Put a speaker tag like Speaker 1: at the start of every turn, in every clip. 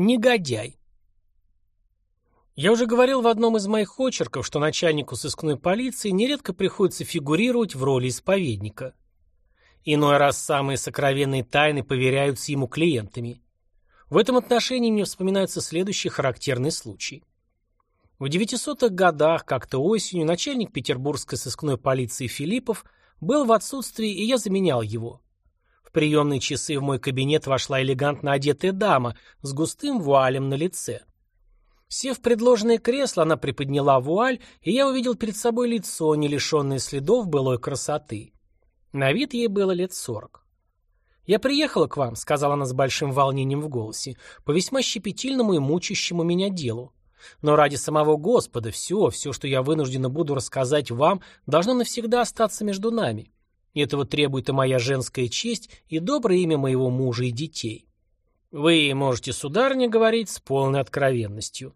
Speaker 1: Негодяй. Я уже говорил в одном из моих очерков, что начальнику сыскной полиции нередко приходится фигурировать в роли исповедника. Иной раз самые сокровенные тайны поверяются ему клиентами. В этом отношении мне вспоминается следующий характерный случай. В 900-х годах, как-то осенью, начальник петербургской сыскной полиции Филиппов был в отсутствии, и я заменял его. В приемные часы в мой кабинет вошла элегантно одетая дама с густым вуалем на лице. Сев в предложенное кресло, она приподняла вуаль, и я увидел перед собой лицо, не лишенное следов былой красоты. На вид ей было лет сорок. «Я приехала к вам», — сказала она с большим волнением в голосе, «по весьма щепетильному и мучащему меня делу. Но ради самого Господа все, все, что я вынуждена буду рассказать вам, должно навсегда остаться между нами. Этого требует и моя женская честь, и доброе имя моего мужа и детей. Вы можете, сударыня, говорить с полной откровенностью.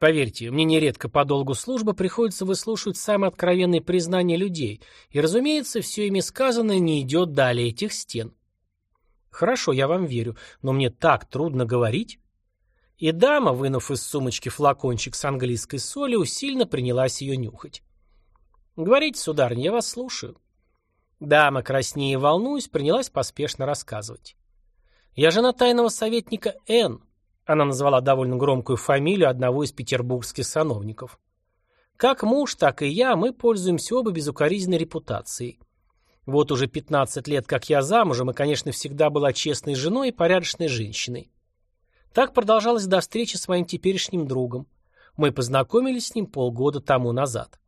Speaker 1: Поверьте, мне нередко по долгу службы приходится выслушивать самые откровенные признания людей, и, разумеется, все ими сказанное не идет далее этих стен. Хорошо, я вам верю, но мне так трудно говорить. И дама, вынув из сумочки флакончик с английской солью, сильно принялась ее нюхать. «Говорите, сударыня, я вас слушаю». Дама, краснее волнуясь, принялась поспешно рассказывать. «Я жена тайного советника Н. Она назвала довольно громкую фамилию одного из петербургских сановников. Как муж, так и я, мы пользуемся оба безукоризненной репутацией. Вот уже 15 лет, как я замужем, и, конечно, всегда была честной женой и порядочной женщиной. Так продолжалось до встречи с моим теперешним другом. Мы познакомились с ним полгода тому назад.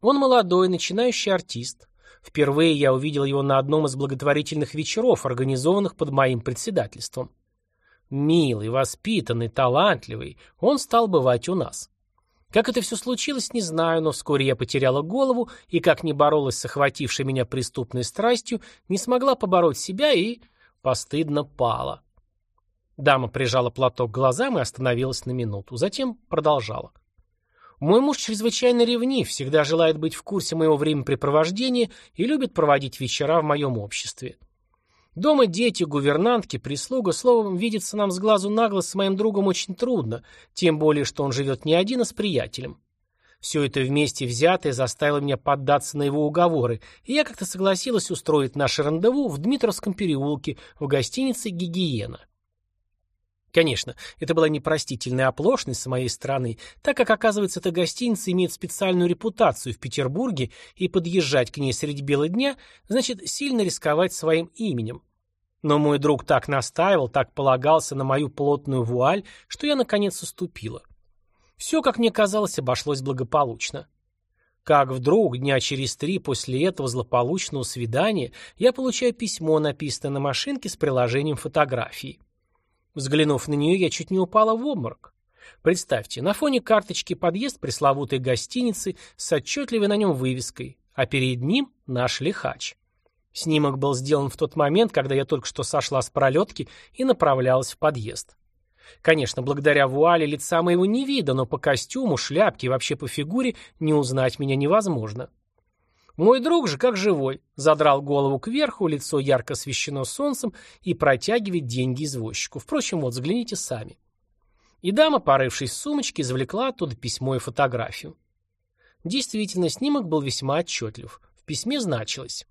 Speaker 1: Он молодой, начинающий артист. Впервые я увидел его на одном из благотворительных вечеров, организованных под моим председательством. Милый, воспитанный, талантливый, он стал бывать у нас. Как это все случилось, не знаю, но вскоре я потеряла голову и, как не боролась с охватившей меня преступной страстью, не смогла побороть себя и постыдно пала. Дама прижала платок к глазам и остановилась на минуту, затем продолжала. Мой муж чрезвычайно ревнив, всегда желает быть в курсе моего времяпрепровождения и любит проводить вечера в моем обществе. Дома дети, гувернантки, прислуга, словом, видеться нам с глазу на глаз с моим другом очень трудно, тем более, что он живет не один, а с приятелем. Все это вместе взятое заставило меня поддаться на его уговоры, и я как-то согласилась устроить наше рандеву в Дмитровском переулке в гостинице «Гигиена». Конечно, это была непростительная оплошность с моей стороны, так как, оказывается, эта гостиница имеет специальную репутацию в Петербурге, и подъезжать к ней среди бела дня значит сильно рисковать своим именем. Но мой друг так настаивал, так полагался на мою плотную вуаль, что я, наконец, уступила. Все, как мне казалось, обошлось благополучно. Как вдруг, дня через три после этого злополучного свидания, я получаю письмо, написанное на машинке с приложением фотографии. Взглянув на нее, я чуть не упала в обморок. Представьте, на фоне карточки подъезд пресловутой гостиницы с отчетливой на нем вывеской, а перед ним наш лихач. Снимок был сделан в тот момент, когда я только что сошла с пролетки и направлялась в подъезд. Конечно, благодаря вуале лица моего не видно, но по костюму, шляпке и вообще по фигуре не узнать меня невозможно. Мой друг же, как живой, задрал голову кверху, лицо ярко освещено солнцем и протягивает деньги извозчику. Впрочем, вот, взгляните сами. И дама, порывшись в сумочке, извлекла оттуда письмо и фотографию. Действительно, снимок был весьма отчетлив. В письме значилось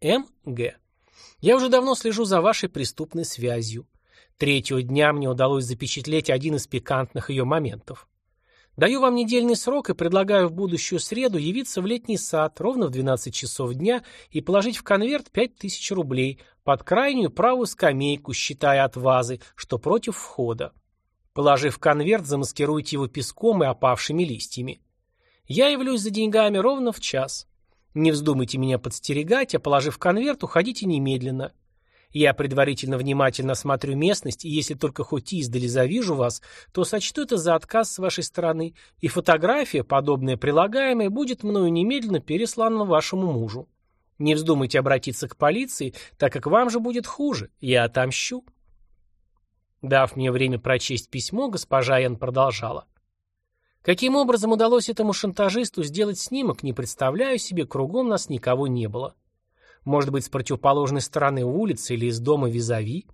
Speaker 1: «М.Г. Я уже давно слежу за вашей преступной связью. Третьего дня мне удалось запечатлеть один из пикантных ее моментов. Даю вам недельный срок и предлагаю в будущую среду явиться в летний сад ровно в 12 часов дня и положить в конверт 5000 рублей под крайнюю правую скамейку, считая от вазы, что против входа. Положив конверт, замаскируйте его песком и опавшими листьями. Я явлюсь за деньгами ровно в час. Не вздумайте меня подстерегать, а положив конверт, уходите немедленно. Я предварительно внимательно осмотрю местность, и если только хоть издали завижу вас, то сочту это за отказ с вашей стороны, и фотография, подобная прилагаемая, будет мною немедленно переслана вашему мужу. Не вздумайте обратиться к полиции, так как вам же будет хуже. Я отомщу. Дав мне время прочесть письмо, госпожа Ян продолжала. Каким образом удалось этому шантажисту сделать снимок, не представляю себе, кругом нас никого не было. Может быть, с противоположной стороны улицы или из дома визави?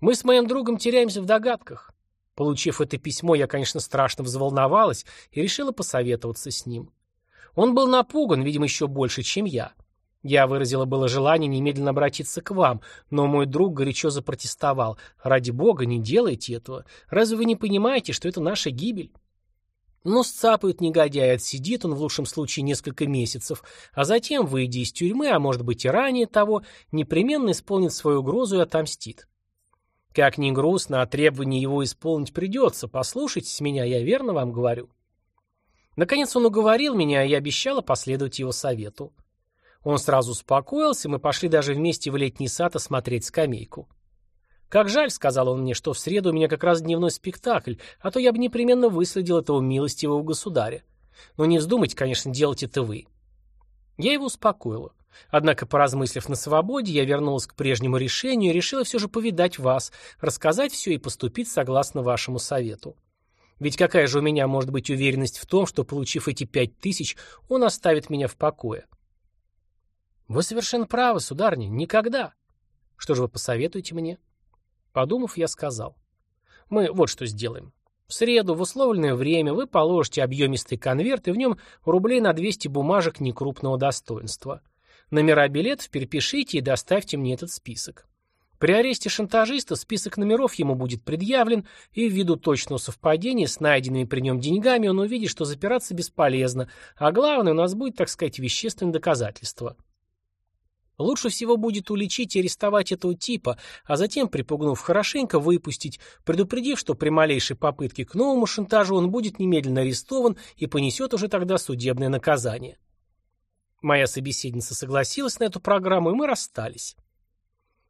Speaker 1: Мы с моим другом теряемся в догадках. Получив это письмо, я, конечно, страшно взволновалась и решила посоветоваться с ним. Он был напуган, видимо, еще больше, чем я. Я выразила было желание немедленно обратиться к вам, но мой друг горячо запротестовал. «Ради бога, не делайте этого. Разве вы не понимаете, что это наша гибель?» Ну, сцапают негодяй, отсидит он в лучшем случае несколько месяцев, а затем, выйдя из тюрьмы, а может быть и ранее того, непременно исполнит свою угрозу и отомстит. Как ни грустно, а требование его исполнить придется. Послушайтесь меня, я верно вам говорю. Наконец он уговорил меня, и я обещала последовать его совету. Он сразу успокоился, мы пошли даже вместе в летний сад осмотреть скамейку. «Как жаль», — сказал он мне, — «что в среду у меня как раз дневной спектакль, а то я бы непременно выследил этого милостивого государя. Но не вздумайте, конечно, делать это вы». Я его успокоила. Однако, поразмыслив на свободе, я вернулась к прежнему решению и решила все же повидать вас, рассказать все и поступить согласно вашему совету. Ведь какая же у меня может быть уверенность в том, что, получив эти пять тысяч, он оставит меня в покое? Вы совершенно правы, сударыня, никогда. Что же вы посоветуете мне? Подумав, я сказал. Мы вот что сделаем. В среду в условленное время вы положите объемистый конверт и в нем рублей на 200 бумажек некрупного достоинства. Номера билетов перепишите и доставьте мне этот список. При аресте шантажиста список номеров ему будет предъявлен, и ввиду точного совпадения с найденными при нем деньгами он увидит, что запираться бесполезно, а главное, у нас будет, так сказать, вещественное доказательство. Лучше всего будет уличить и арестовать этого типа, а затем, припугнув хорошенько, выпустить, предупредив, что при малейшей попытке к новому шантажу он будет немедленно арестован и понесет уже тогда судебное наказание. Моя собеседница согласилась на эту программу, и мы расстались.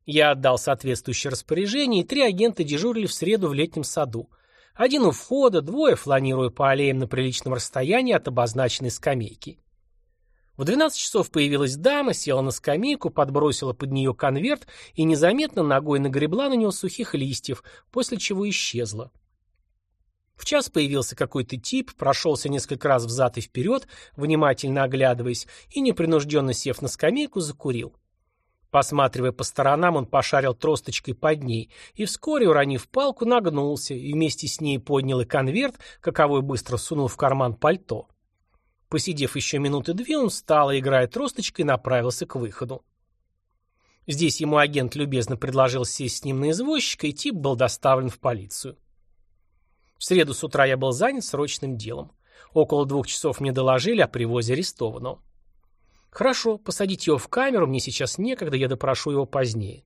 Speaker 1: Я отдал соответствующее распоряжение, и три агента дежурили в среду в летнем саду. Один у входа, двое фланируя по аллеям на приличном расстоянии от обозначенной скамейки. В 12 часов появилась дама, села на скамейку, подбросила под нее конверт и незаметно ногой нагребла на него сухих листьев, после чего исчезла. В час появился какой-то тип, прошелся несколько раз взад и вперед, внимательно оглядываясь, и, непринужденно сев на скамейку, закурил. Посматривая по сторонам, он пошарил тросточкой под ней и вскоре, уронив палку, нагнулся и вместе с ней поднял и конверт, каковой быстро сунул в карман пальто. Посидев еще минуты две, он встал и, играя тросточкой, направился к выходу. Здесь ему агент любезно предложил сесть с ним на извозчика, и тип был доставлен в полицию. В среду с утра я был занят срочным делом. Около двух часов мне доложили о привозе арестованного. Хорошо, посадите его в камеру, мне сейчас некогда, я допрошу его позднее.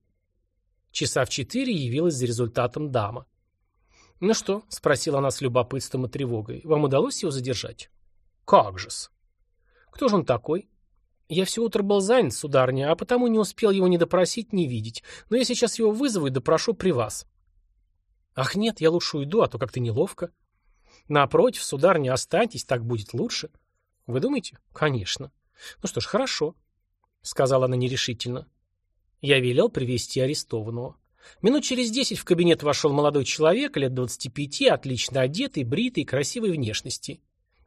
Speaker 1: Часа в четыре явилась за результатом дама. «Ну что?» — спросила она с любопытством и тревогой. «Вам удалось его задержать?» Как же-с? Кто же он такой? Я все утро был занят, сударыня, а потому не успел его ни допросить, ни видеть. Но я сейчас его вызову и допрошу при вас. Ах нет, я лучше уйду, а то как-то неловко. Напротив, сударыня, останьтесь, так будет лучше. Вы думаете? Конечно. Ну что ж, хорошо, сказала она нерешительно. Я велел привести арестованного. Минут через десять в кабинет вошел молодой человек, лет двадцати пяти, отлично одетый, бритый, красивой внешности.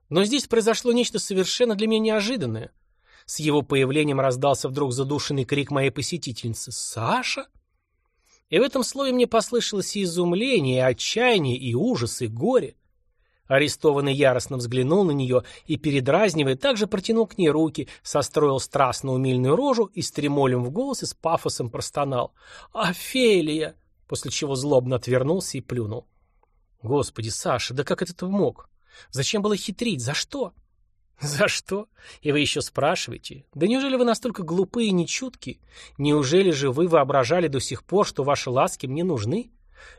Speaker 1: Но здесь произошло нечто совершенно для меня неожиданное. С его появлением раздался вдруг задушенный крик моей посетительницы «Саша?». И в этом слове мне послышалось и изумление, и отчаяние, и ужас, и горе. Арестованный яростно взглянул на нее и, передразнивая, также протянул к ней руки, состроил страстно умильную рожу и с тремолем в голосе с пафосом простонал «Офелия!», после чего злобно отвернулся и плюнул. «Господи, Саша, да как это ты мог? Зачем было хитрить? За что? За что? И вы еще спрашиваете? Да неужели вы настолько глупы и нечутки? Неужели же вы воображали до сих пор, что ваши ласки мне нужны?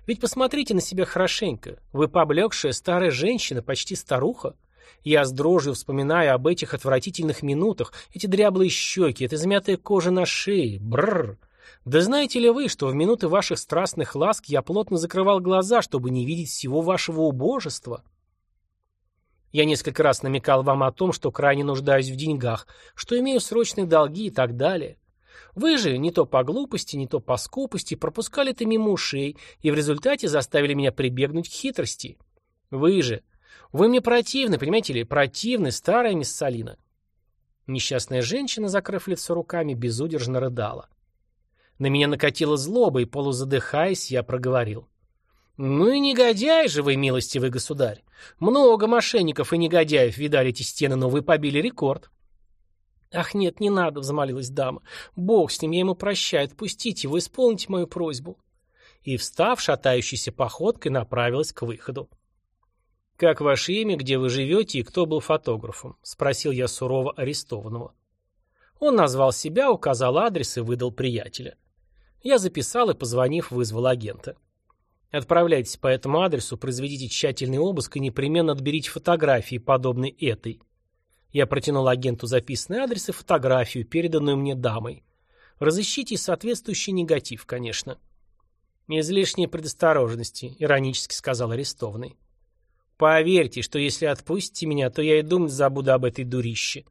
Speaker 1: Ведь посмотрите на себя хорошенько. Вы поблекшая старая женщина, почти старуха. Я с дрожью вспоминаю об этих отвратительных минутах, эти дряблые щеки, эта замятая кожа на шее. Бррр. Да знаете ли вы, что в минуты ваших страстных ласк я плотно закрывал глаза, чтобы не видеть всего вашего убожества? Я несколько раз намекал вам о том, что крайне нуждаюсь в деньгах, что имею срочные долги и так далее. Вы же, не то по глупости, не то по скупости, пропускали это мимо ушей и в результате заставили меня прибегнуть к хитрости. Вы же. Вы мне противны, понимаете ли, противны, старая мисс Салина. Несчастная женщина, закрыв лицо руками, безудержно рыдала. На меня накатила злоба, и полузадыхаясь, я проговорил. «Ну и негодяй же вы, милостивый государь! Много мошенников и негодяев видали эти стены, но вы побили рекорд!» «Ах, нет, не надо», — взмолилась дама. «Бог с ним, я ему прощаю, отпустите его, исполните мою просьбу». И, встав, шатающейся походкой, направилась к выходу. «Как ваше имя, где вы живете и кто был фотографом?» — спросил я сурово арестованного. Он назвал себя, указал адрес и выдал приятеля. Я записал и, позвонив, вызвал агента. Отправляйтесь по этому адресу, произведите тщательный обыск и непременно отберите фотографии, подобные этой. Я протянул агенту записанный адрес и фотографию, переданную мне дамой. Разыщите соответствующий негатив, конечно. «Излишней предосторожности», — иронически сказал арестованный. «Поверьте, что если отпустите меня, то я и думать забуду об этой дурище».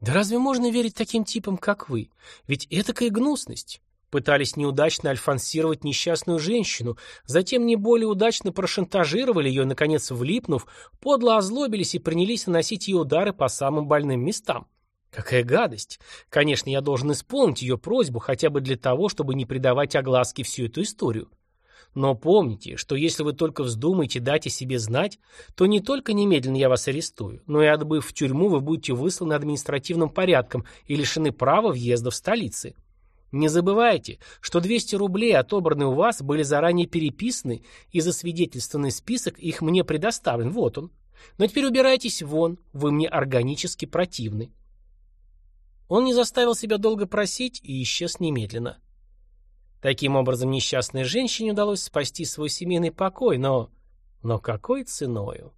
Speaker 1: «Да разве можно верить таким типам, как вы? Ведь этакая гнусность. Пытались неудачно альфансировать несчастную женщину, затем не более удачно прошантажировали ее, наконец, влипнув, подло озлобились и принялись наносить ей удары по самым больным местам. Какая гадость! Конечно, я должен исполнить ее просьбу хотя бы для того, чтобы не придавать огласке всю эту историю. Но помните, что если вы только вздумаете дать о себе знать, то не только немедленно я вас арестую, но и отбыв в тюрьму, вы будете высланы административным порядком и лишены права въезда в столицы. Не забывайте, что 200 рублей, отобранные у вас, были заранее переписаны, и засвидетельствованный список их мне предоставлен, вот он. Но теперь убирайтесь вон, вы мне органически противны. Он не заставил себя долго просить и исчез немедленно. Таким образом, несчастной женщине удалось спасти свой семейный покой, но... Но какой ценою?